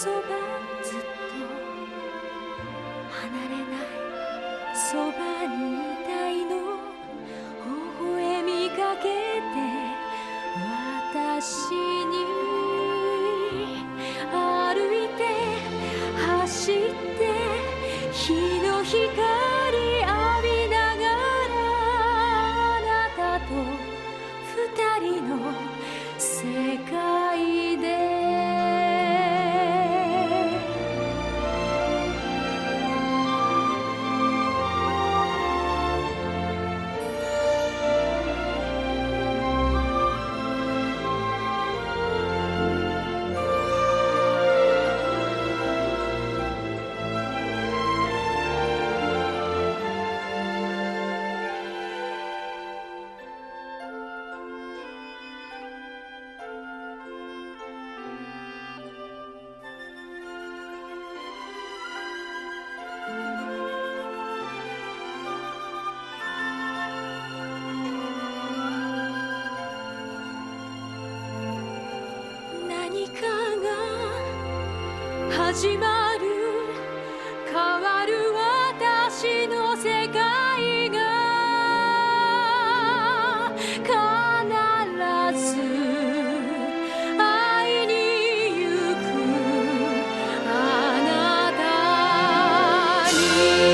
そばずっと離れないそばにいたいの微笑みかけて私に始まる。変わる私の世界が。必ず会いに行く。あなたに。